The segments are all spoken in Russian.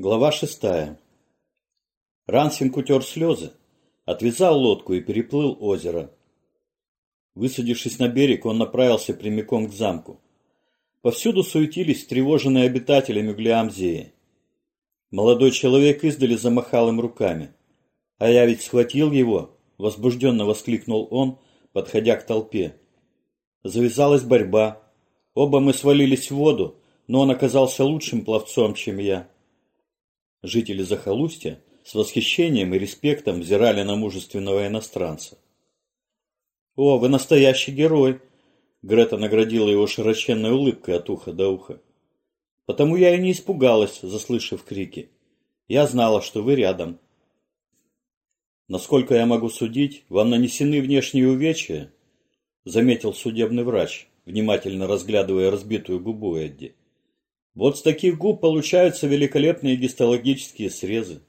Глава шестая. Рансинг утер слезы, отвязал лодку и переплыл озеро. Высадившись на берег, он направился прямиком к замку. Повсюду суетились тревоженные обитатели Мюглиамзеи. Молодой человек издали замахал им руками. «А я ведь схватил его!» – возбужденно воскликнул он, подходя к толпе. Завязалась борьба. Оба мы свалились в воду, но он оказался лучшим пловцом, чем я. Жители захолустья с восхищением и респектом взирали на мужественного иностранца. «О, вы настоящий герой!» Грета наградила его широченной улыбкой от уха до уха. «Потому я и не испугалась, заслышав крики. Я знала, что вы рядом». «Насколько я могу судить, вам нанесены внешние увечья?» заметил судебный врач, внимательно разглядывая разбитую губу Эдди. Вот с таких губ получаются великолепные гистологические срезы.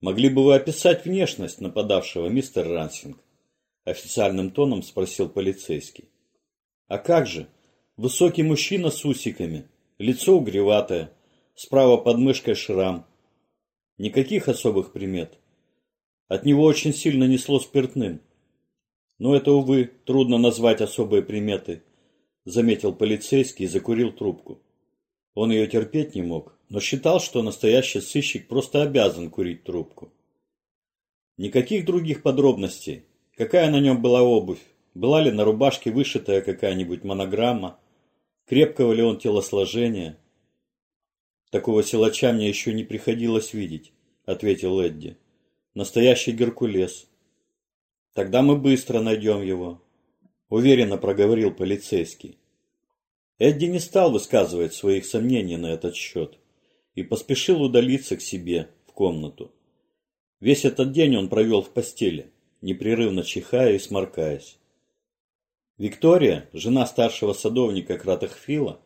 Могли бы вы описать внешность нападавшего, мистер Рансинг? Официальным тоном спросил полицейский. А как же? Высокий мужчина с усиками, лицо угреватое, справа под мышкой шрам. Никаких особых примет. От него очень сильно несло спиртным. Но это, увы, трудно назвать особые приметы, заметил полицейский и закурил трубку. Он ее терпеть не мог, но считал, что настоящий сыщик просто обязан курить трубку. Никаких других подробностей. Какая на нем была обувь? Была ли на рубашке вышитая какая-нибудь монограмма? Крепкого ли он телосложения? Такого силача мне еще не приходилось видеть, ответил Эдди. Настоящий Геркулес. Тогда мы быстро найдем его, уверенно проговорил полицейский. Эдди не стал высказывать своих сомнений на этот счет и поспешил удалиться к себе в комнату. Весь этот день он провел в постели, непрерывно чихая и сморкаясь. Виктория, жена старшего садовника Кратахфила,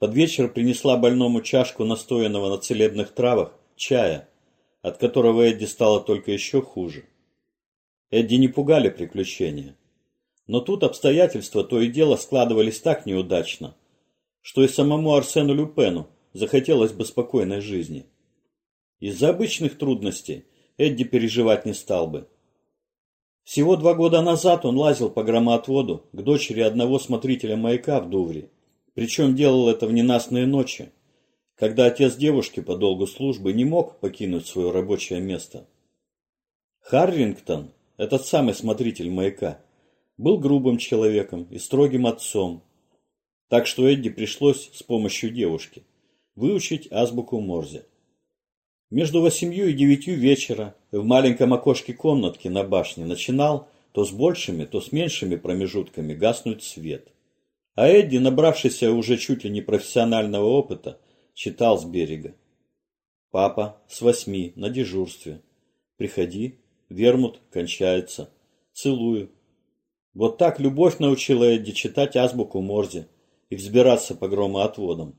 под вечер принесла больному чашку настоянного на целебных травах чая, от которого Эдди стало только еще хуже. Эдди не пугали приключения. Но тут обстоятельства то и дело складывались так неудачно, что и самому Арсену Люпену захотелось бы спокойной жизни. Из-за обычных трудностей Эдди переживать не стал бы. Всего два года назад он лазил по громоотводу к дочери одного смотрителя маяка в Дувре. Причем делал это в ненастные ночи, когда отец девушки по долгу службы не мог покинуть свое рабочее место. Харрингтон, этот самый смотритель маяка, был грубым человеком и строгим отцом. Так что Эдди пришлось с помощью девушки выучить азбуку Морзе. Между восемью и девятью вечера в маленьком окошке комнатки на башне начинал то с большими, то с меньшими промежутками гаснуть свет. А Эдди, набравшийся уже чуть ли не профессионального опыта, читал с берега. «Папа, с восьми, на дежурстве. Приходи, вермут кончается. Целую, вот так любовь научила Эдди читать азбуку Морзе и взбираться по громоотводам.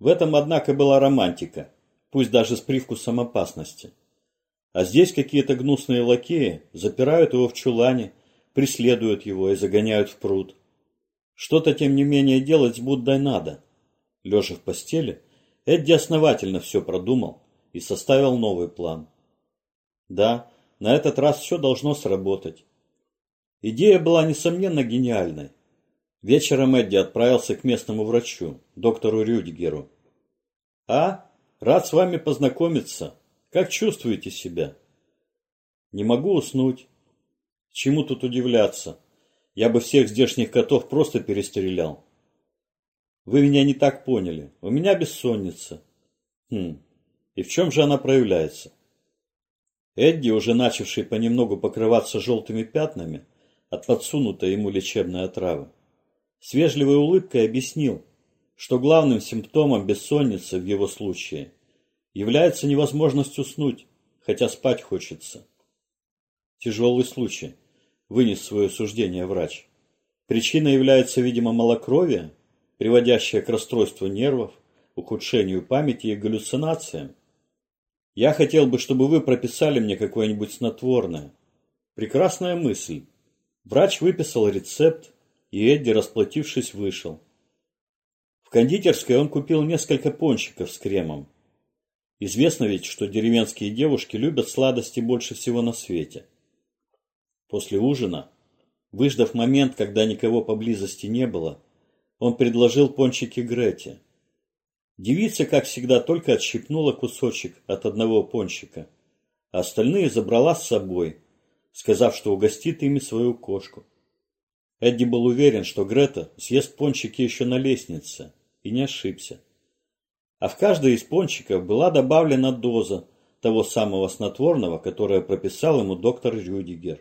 В этом, однако, была романтика, пусть даже с привкусом опасности. А здесь какие-то гнусные лакеи запирают его в чулане, преследуют его и загоняют в пруд. Что-то, тем не менее, делать с Буддой надо. Лежа в постели, Эдди основательно все продумал и составил новый план. Да, на этот раз все должно сработать. Идея была, несомненно, гениальной. Вечером Эдди отправился к местному врачу, доктору Рюдигеру. «А, рад с вами познакомиться. Как чувствуете себя?» «Не могу уснуть. Чему тут удивляться? Я бы всех здешних котов просто перестрелял». «Вы меня не так поняли. У меня бессонница». «Хм, и в чем же она проявляется?» Эдди, уже начавший понемногу покрываться желтыми пятнами, от подсунутой ему лечебной отравы. С вежливой улыбкой объяснил, что главным симптомом бессонницы в его случае является невозможность уснуть, хотя спать хочется. Тяжелый случай, вынес свое суждение врач. Причина является, видимо, малокровие, приводящее к расстройству нервов, ухудшению памяти и галлюцинациям. Я хотел бы, чтобы вы прописали мне какое-нибудь снотворное. Прекрасная мысль, Врач выписал рецепт, и Эдди, расплатившись, вышел. В кондитерской он купил несколько пончиков с кремом. Известно ведь, что деревенские девушки любят сладости больше всего на свете. После ужина, выждав момент, когда никого поблизости не было, он предложил пончики Грете. Девица, как всегда, только отщипнула кусочек от одного пончика, а остальные забрала с собой, сказав, что угостит ими свою кошку. Эдди был уверен, что Грета съест пончики еще на лестнице, и не ошибся а в каждый из пончиков была добавлена доза того самого снотворного, которое прописал ему доктор Рюдигер.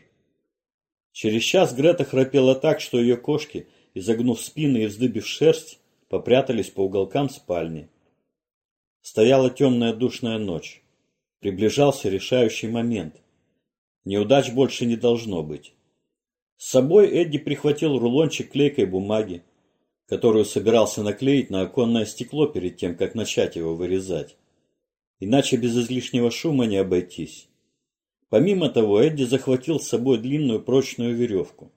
Через час Грета храпела так, что ее кошки, изогнув спины и вздыбив шерсть, попрятались по уголкам спальни. Стояла темная душная ночь. Приближался решающий момент. Неудач больше не должно быть. С собой Эдди прихватил рулончик клейкой бумаги, которую собирался наклеить на оконное стекло перед тем, как начать его вырезать. Иначе без излишнего шума не обойтись. Помимо того, Эдди захватил с собой длинную прочную веревку.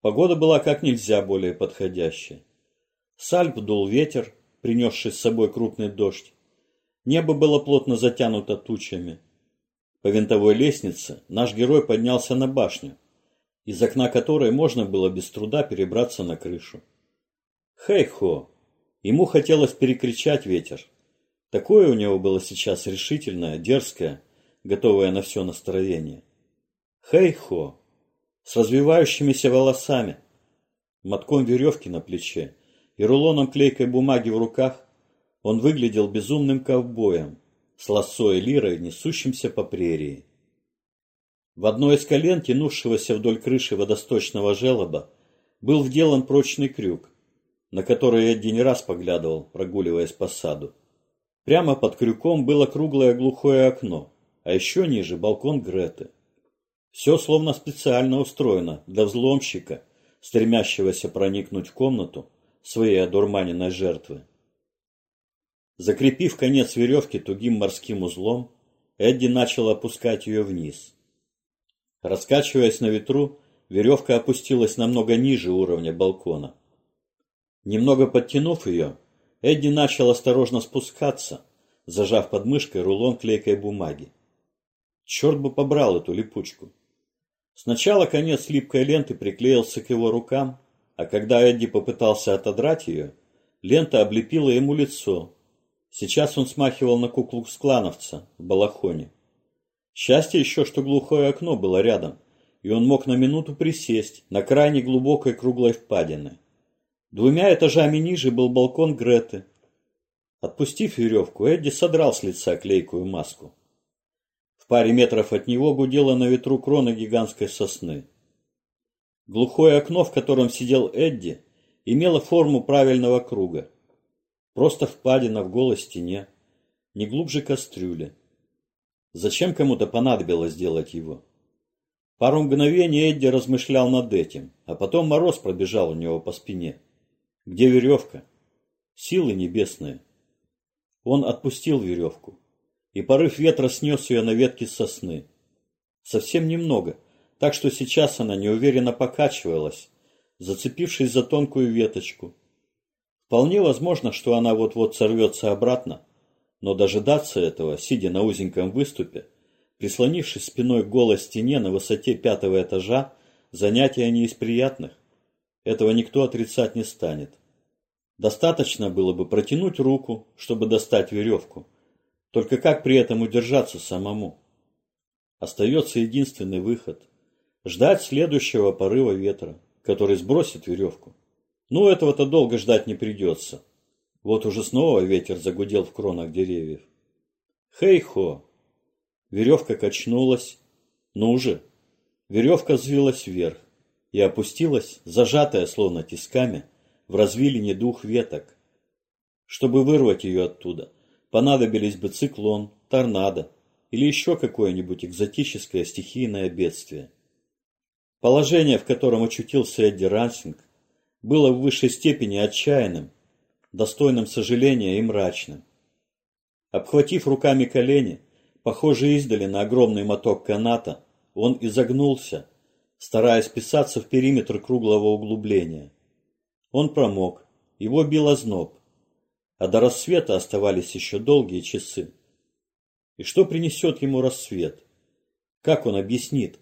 Погода была как нельзя более подходящая. Сальп дул ветер, принесший с собой крупный дождь. Небо было плотно затянуто тучами. По винтовой лестнице наш герой поднялся на башню, из окна которой можно было без труда перебраться на крышу. Хей-хо! Ему хотелось перекричать ветер. Такое у него было сейчас решительное, дерзкое, готовое на все настроение. Хей-хо! С развивающимися волосами, мотком веревки на плече и рулоном клейкой бумаги в руках, он выглядел безумным ковбоем, с лассо и лирой, несущимся по прерии. В одной из колен, тянувшегося вдоль крыши водосточного желоба, был вделан прочный крюк, на который Эдди не раз поглядывал, прогуливаясь по саду. Прямо под крюком было круглое глухое окно, а еще ниже балкон Греты. Все словно специально устроено для взломщика, стремящегося проникнуть в комнату своей одурманенной жертвы. Закрепив конец веревки тугим морским узлом, Эдди начал опускать ее вниз. Раскачиваясь на ветру, веревка опустилась намного ниже уровня балкона. Немного подтянув ее, Эдди начал осторожно спускаться, зажав под мышкой рулон клейкой бумаги. Черт бы побрал эту липучку. Сначала конец липкой ленты приклеился к его рукам, а когда Эдди попытался отодрать ее, лента облепила ему лицо. Сейчас он смахивал на куклу-склановца в балахоне. Счастье еще, что глухое окно было рядом, и он мог на минуту присесть на крайне глубокой круглой впадины. Двумя этажами ниже был балкон Греты. Отпустив веревку, Эдди содрал с лица клейкую маску. В паре метров от него гудела на ветру крона гигантской сосны. Глухое окно, в котором сидел Эдди, имело форму правильного круга. Просто впадина в голой стене, не глубже кастрюли. Зачем кому-то понадобилось делать его? Пару мгновений Эдди размышлял над этим, а потом мороз пробежал у него по спине. Где веревка? Силы небесные. Он отпустил веревку, и порыв ветра снес ее на ветки сосны. Совсем немного, так что сейчас она неуверенно покачивалась, зацепившись за тонкую веточку. Вполне возможно, что она вот-вот сорвется обратно, но дожидаться этого, сидя на узеньком выступе, прислонившись спиной к голой стене на высоте пятого этажа, занятие не из приятных. Этого никто отрицать не станет. Достаточно было бы протянуть руку, чтобы достать веревку. Только как при этом удержаться самому? Остается единственный выход – ждать следующего порыва ветра, который сбросит веревку. Ну, этого-то долго ждать не придется. Вот уже снова ветер загудел в кронах деревьев. Хей-хо! Веревка качнулась. Ну же! Веревка взвилась вверх и опустилась, зажатая словно тисками, в развилине двух веток. Чтобы вырвать ее оттуда, понадобились бы циклон, торнадо или еще какое-нибудь экзотическое стихийное бедствие. Положение, в котором очутился Эдди Рансинг, было в высшей степени отчаянным, достойным сожаления и мрачным. Обхватив руками колени, похожие издали на огромный моток каната, он изогнулся, стараясь вписаться в периметр круглого углубления. Он промок, его бил озноб. а до рассвета оставались еще долгие часы. И что принесет ему рассвет? Как он объяснит,